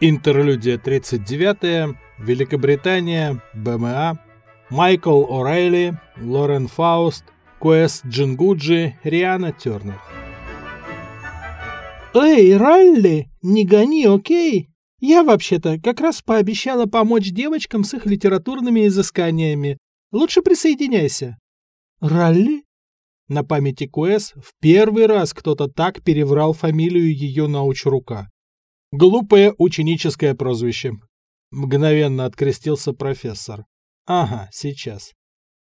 Интерлюдия 39, Великобритания, БМА, Майкл О'Райли, Лорен Фауст, Куэс Джингуджи, Риана Тернер. «Эй, Ралли, не гони, окей? Я вообще-то как раз пообещала помочь девочкам с их литературными изысканиями. Лучше присоединяйся». «Ралли?» На памяти Куэс в первый раз кто-то так переврал фамилию ее научрука. Глупое ученическое прозвище. Мгновенно открестился профессор. Ага, сейчас.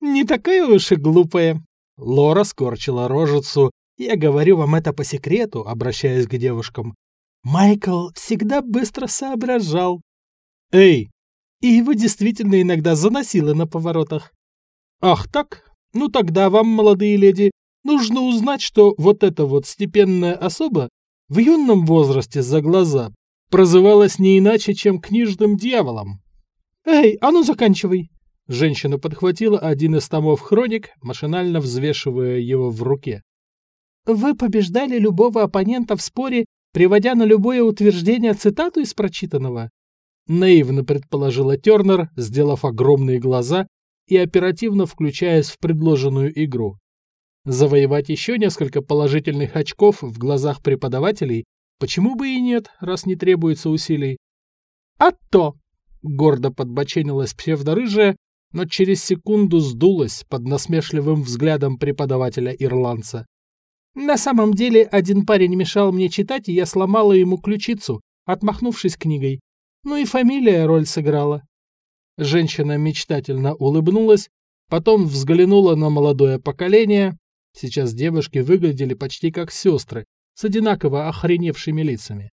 Не такая уж и глупая. Лора скорчила рожицу. Я говорю вам это по секрету, обращаясь к девушкам. Майкл всегда быстро соображал. Эй! И его действительно иногда заносило на поворотах. Ах так? Ну тогда вам, молодые леди, нужно узнать, что вот эта вот степенная особа в юном возрасте за глаза прозывалась не иначе, чем книжным дьяволом. «Эй, а ну заканчивай!» Женщина подхватила один из томов хроник, машинально взвешивая его в руке. «Вы побеждали любого оппонента в споре, приводя на любое утверждение цитату из прочитанного?» Наивно предположила Тернер, сделав огромные глаза и оперативно включаясь в предложенную игру. Завоевать еще несколько положительных очков в глазах преподавателей почему бы и нет, раз не требуется усилий. «А то!» — гордо подбоченилась псевдорыжая, но через секунду сдулась под насмешливым взглядом преподавателя-ирландца. «На самом деле один парень мешал мне читать, и я сломала ему ключицу, отмахнувшись книгой. Ну и фамилия роль сыграла». Женщина мечтательно улыбнулась, потом взглянула на молодое поколение, Сейчас девушки выглядели почти как сестры, с одинаково охреневшими лицами.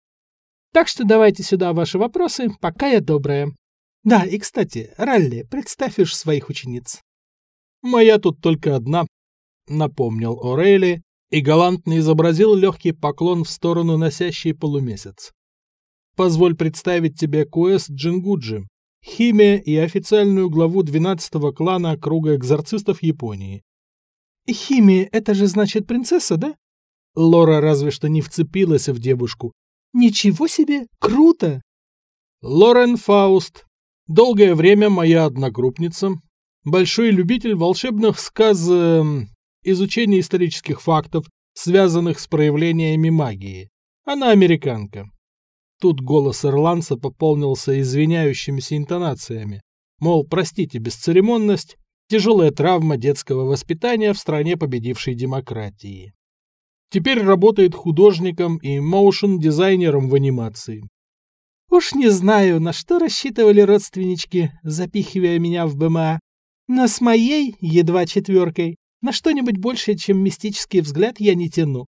Так что давайте сюда ваши вопросы, пока я добрая. Да, и кстати, Ралли, представишь своих учениц. Моя тут только одна, напомнил Орейли и галантно изобразил легкий поклон в сторону носящей полумесяц. Позволь представить тебе Куэс Джингуджи, химия и официальную главу 12-го клана Круга экзорцистов Японии. «Химия — это же значит принцесса, да?» Лора разве что не вцепилась в девушку. «Ничего себе! Круто!» Лорен Фауст. Долгое время моя одногруппница. Большой любитель волшебных сказ... Эм, изучения исторических фактов, связанных с проявлениями магии. Она американка. Тут голос ирландца пополнился извиняющимися интонациями. Мол, простите бесцеремонность, Тяжелая травма детского воспитания в стране победившей демократии. Теперь работает художником и моушен-дизайнером в анимации. Уж не знаю, на что рассчитывали родственнички, запихивая меня в БМА, но с моей, едва четверкой, на что-нибудь большее, чем мистический взгляд, я не тяну.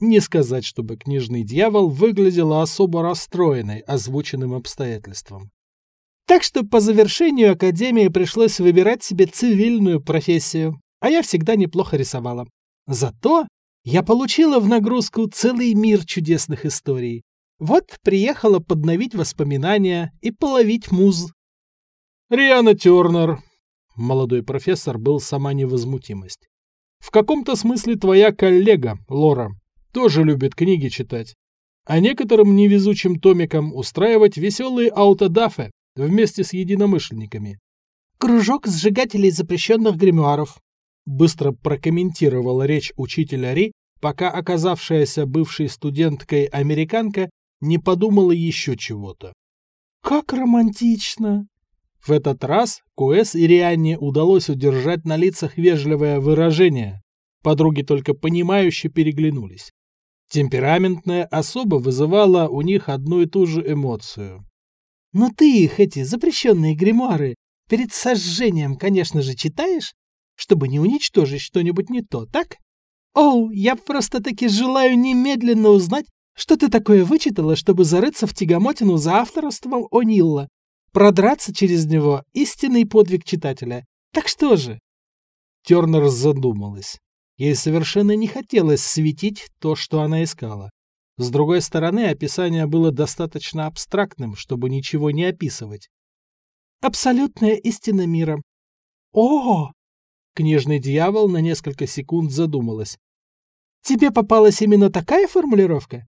Не сказать, чтобы книжный дьявол выглядела особо расстроенной озвученным обстоятельством. Так что по завершению академии пришлось выбирать себе цивильную профессию, а я всегда неплохо рисовала. Зато я получила в нагрузку целый мир чудесных историй. Вот приехала подновить воспоминания и половить муз. Риана Тернер. Молодой профессор был сама невозмутимость. В каком-то смысле твоя коллега, Лора, тоже любит книги читать. А некоторым невезучим томикам устраивать веселые аутодафы вместе с единомышленниками. «Кружок сжигателей запрещенных гримуаров», быстро прокомментировала речь учителя Ри, пока оказавшаяся бывшей студенткой американка не подумала еще чего-то. «Как романтично!» В этот раз Куэс и Рианне удалось удержать на лицах вежливое выражение. Подруги только понимающе переглянулись. Темпераментная особа вызывала у них одну и ту же эмоцию. Но ты их, эти запрещенные гримуары, перед сожжением, конечно же, читаешь, чтобы не уничтожить что-нибудь не то, так? Оу, я просто-таки желаю немедленно узнать, что ты такое вычитала, чтобы зарыться в тягомотину за авторством О'Нилла. Продраться через него — истинный подвиг читателя. Так что же? Тернер задумалась. Ей совершенно не хотелось светить то, что она искала. С другой стороны, описание было достаточно абстрактным, чтобы ничего не описывать. «Абсолютная истина мира». «О!» Книжный дьявол на несколько секунд задумалась. «Тебе попалась именно такая формулировка?»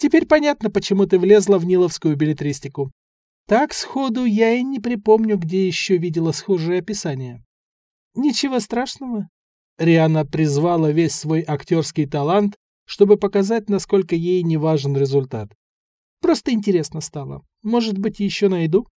Теперь понятно, почему ты влезла в ниловскую билетристику. Так сходу я и не припомню, где еще видела схожее описание. Ничего страшного. Риана призвала весь свой актерский талант, чтобы показать, насколько ей не важен результат. Просто интересно стало. Может быть, еще найду?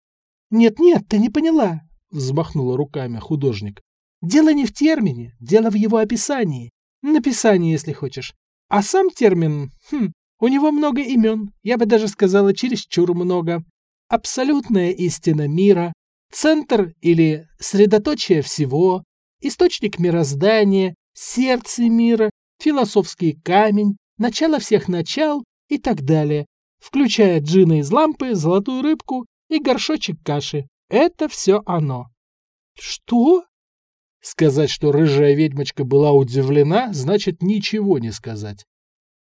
Нет-нет, ты не поняла, взмахнула руками художник. Дело не в термине, дело в его описании. Написании, если хочешь. А сам термин, хм, у него много имен, я бы даже сказала, чересчур много. Абсолютная истина мира, центр или средоточие всего, источник мироздания, сердце мира, философский камень, начало всех начал и так далее, включая джина из лампы, золотую рыбку и горшочек каши. Это все оно. Что? Сказать, что рыжая ведьмочка была удивлена, значит ничего не сказать.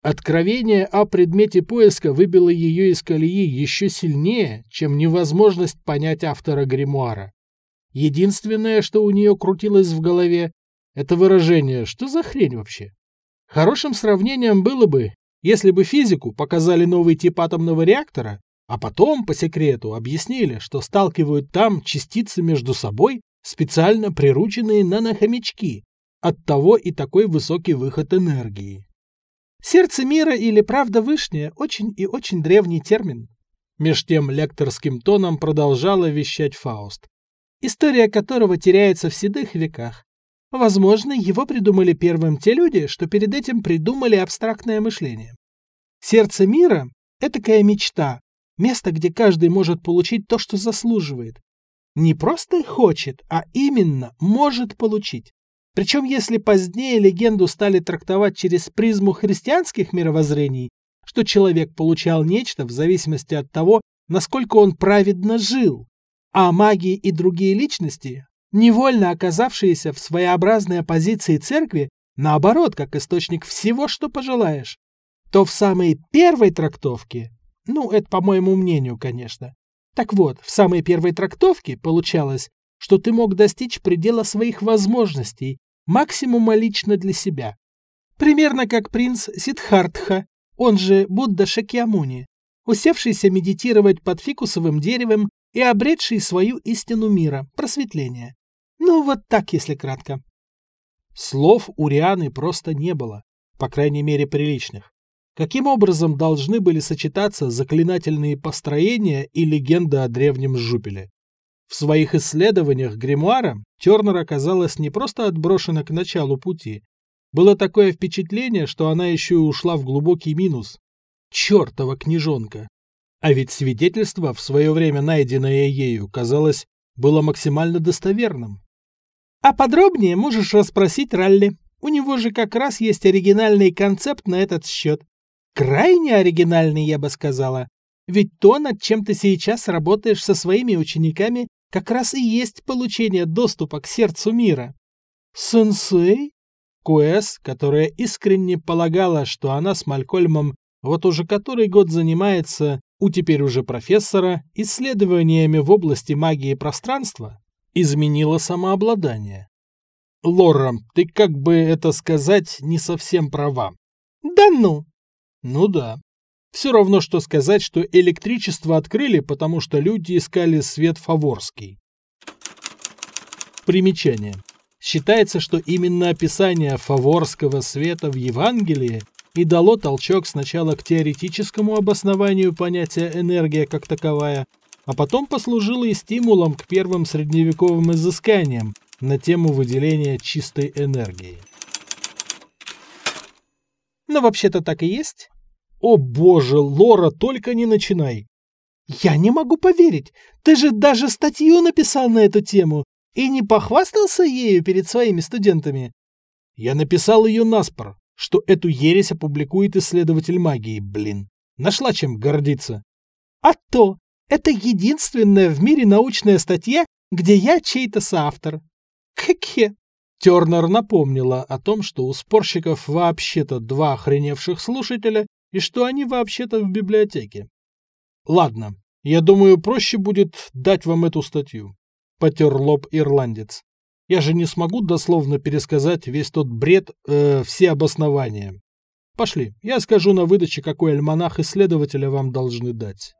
Откровение о предмете поиска выбило ее из колеи еще сильнее, чем невозможность понять автора гримуара. Единственное, что у нее крутилось в голове, это выражение «что за хрень вообще?». Хорошим сравнением было бы, если бы физику показали новый тип атомного реактора, а потом, по секрету, объяснили, что сталкивают там частицы между собой, специально прирученные нанохомячки, оттого и такой высокий выход энергии. Сердце мира или правда вышняя – очень и очень древний термин. Меж тем лекторским тоном продолжала вещать Фауст, история которого теряется в седых веках. Возможно, его придумали первым те люди, что перед этим придумали абстрактное мышление. Сердце мира – этакая мечта, место, где каждый может получить то, что заслуживает. Не просто хочет, а именно может получить. Причем если позднее легенду стали трактовать через призму христианских мировоззрений, что человек получал нечто в зависимости от того, насколько он праведно жил, а маги и другие личности невольно оказавшиеся в своеобразной оппозиции церкви, наоборот, как источник всего, что пожелаешь, то в самой первой трактовке, ну, это по моему мнению, конечно, так вот, в самой первой трактовке получалось, что ты мог достичь предела своих возможностей, максимума лично для себя. Примерно как принц Сидхартха, он же Будда Шакьямуни, усевшийся медитировать под фикусовым деревом и обретший свою истину мира, просветление. Ну, вот так, если кратко. Слов у Рианы просто не было, по крайней мере, приличных. Каким образом должны были сочетаться заклинательные построения и легенда о древнем жупеле? В своих исследованиях гримуара Тернер оказалась не просто отброшена к началу пути. Было такое впечатление, что она еще и ушла в глубокий минус. Чертова книжонка! А ведь свидетельство, в свое время найденное ею, казалось, было максимально достоверным. А подробнее можешь расспросить Ралли. У него же как раз есть оригинальный концепт на этот счет. Крайне оригинальный, я бы сказала. Ведь то, над чем ты сейчас работаешь со своими учениками, как раз и есть получение доступа к сердцу мира. Сенсей? Куэс, которая искренне полагала, что она с Малькольмом вот уже который год занимается, у теперь уже профессора, исследованиями в области магии пространства, изменила самообладание. Лора, ты как бы это сказать не совсем права. Да ну! Ну да. Все равно, что сказать, что электричество открыли, потому что люди искали свет фаворский. Примечание. Считается, что именно описание фаворского света в Евангелии и дало толчок сначала к теоретическому обоснованию понятия энергия как таковая, а потом послужило и стимулом к первым средневековым изысканиям на тему выделения чистой энергии. Но вообще-то так и есть. О боже, Лора, только не начинай. Я не могу поверить. Ты же даже статью написал на эту тему и не похвастался ею перед своими студентами. Я написал ее наспор, что эту ересь опубликует исследователь магии, блин. Нашла чем гордиться. А то, это единственная в мире научная статья, где я чей-то соавтор. Какие? Тернер напомнила о том, что у спорщиков вообще-то два охреневших слушателя и что они вообще-то в библиотеке. Ладно, я думаю, проще будет дать вам эту статью. Потер лоб ирландец. Я же не смогу дословно пересказать весь тот бред, э, все обоснования. Пошли, я скажу на выдаче, какой альманах исследователя вам должны дать.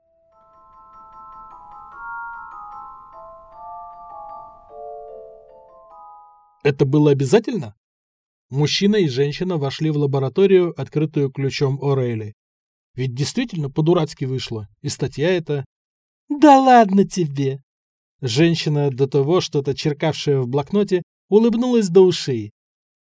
Это было обязательно? Мужчина и женщина вошли в лабораторию, открытую ключом Орейли. Ведь действительно по-дурацки вышло, и статья эта... «Да ладно тебе!» Женщина, до того что-то черкавшая в блокноте, улыбнулась до ушей.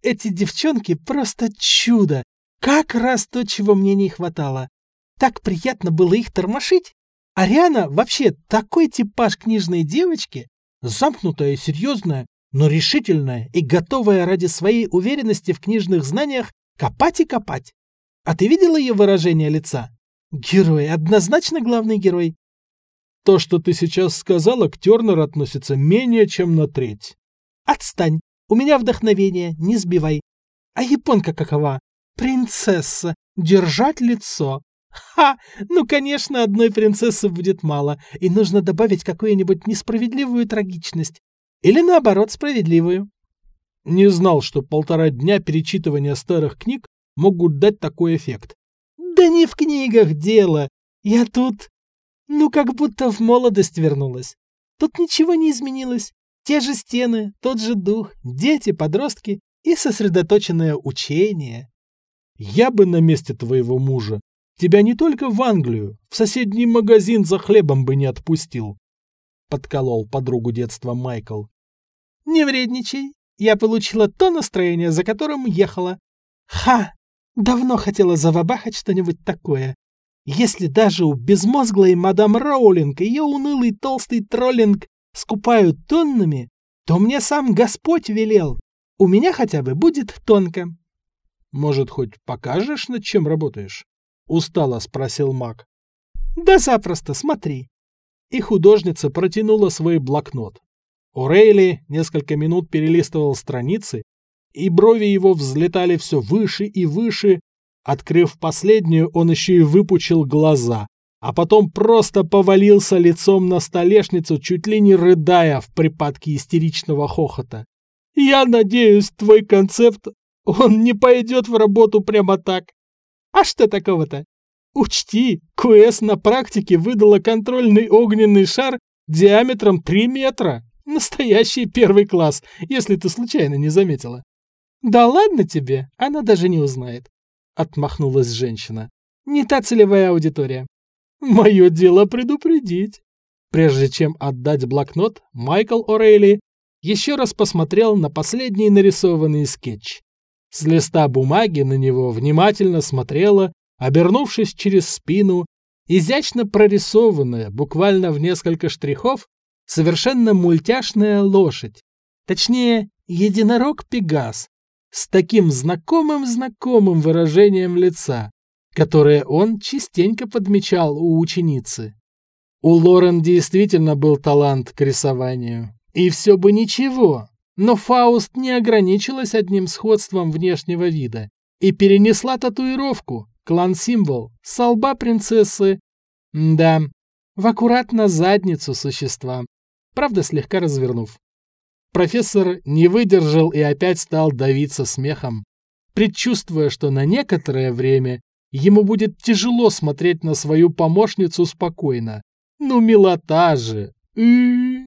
«Эти девчонки просто чудо! Как раз то, чего мне не хватало. Так приятно было их тормошить. Ариана вообще такой типаж книжной девочки, замкнутая и серьезная, но решительная и готовая ради своей уверенности в книжных знаниях копать и копать. А ты видела ее выражение лица? Герой, однозначно главный герой. То, что ты сейчас сказала, к Тернер относится менее чем на треть. Отстань. У меня вдохновение, не сбивай. А японка какова? Принцесса. Держать лицо. Ха! Ну, конечно, одной принцессы будет мало, и нужно добавить какую-нибудь несправедливую трагичность. Или наоборот, справедливую. Не знал, что полтора дня перечитывания старых книг могут дать такой эффект. Да не в книгах дело. Я тут... Ну, как будто в молодость вернулась. Тут ничего не изменилось. Те же стены, тот же дух, дети, подростки и сосредоточенное учение. Я бы на месте твоего мужа тебя не только в Англию, в соседний магазин за хлебом бы не отпустил. — подколол подругу детства Майкл. «Не вредничай. Я получила то настроение, за которым ехала. Ха! Давно хотела завабахать что-нибудь такое. Если даже у безмозглой мадам Роулинг ее унылый толстый троллинг скупают тоннами, то мне сам Господь велел. У меня хотя бы будет тонко. Может, хоть покажешь, над чем работаешь? Устало спросил маг. Да запросто, смотри и художница протянула свой блокнот. Орейли несколько минут перелистывал страницы, и брови его взлетали все выше и выше. Открыв последнюю, он еще и выпучил глаза, а потом просто повалился лицом на столешницу, чуть ли не рыдая в припадке истеричного хохота. «Я надеюсь, твой концепт, он не пойдет в работу прямо так. А что такого-то? Учти, КС на практике выдала контрольный огненный шар диаметром 3 метра. Настоящий первый класс, если ты случайно не заметила. Да ладно тебе, она даже не узнает. Отмахнулась женщина. Не та целевая аудитория. Мое дело предупредить. Прежде чем отдать блокнот, Майкл О'Рейли еще раз посмотрел на последний нарисованный скетч. С листа бумаги на него внимательно смотрела обернувшись через спину, изящно прорисованная, буквально в несколько штрихов, совершенно мультяшная лошадь. Точнее, единорог-пегас, с таким знакомым-знакомым выражением лица, которое он частенько подмечал у ученицы. У Лорен действительно был талант к рисованию. И все бы ничего, но Фауст не ограничилась одним сходством внешнего вида и перенесла татуировку, клан-символ с лба принцессы. Да, в аккуратно задницу существа, правда слегка развернув. Профессор не выдержал и опять стал давиться смехом, предчувствуя, что на некоторое время ему будет тяжело смотреть на свою помощницу спокойно. Ну, милота же! И